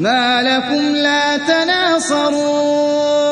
ما لكم لا تناصرون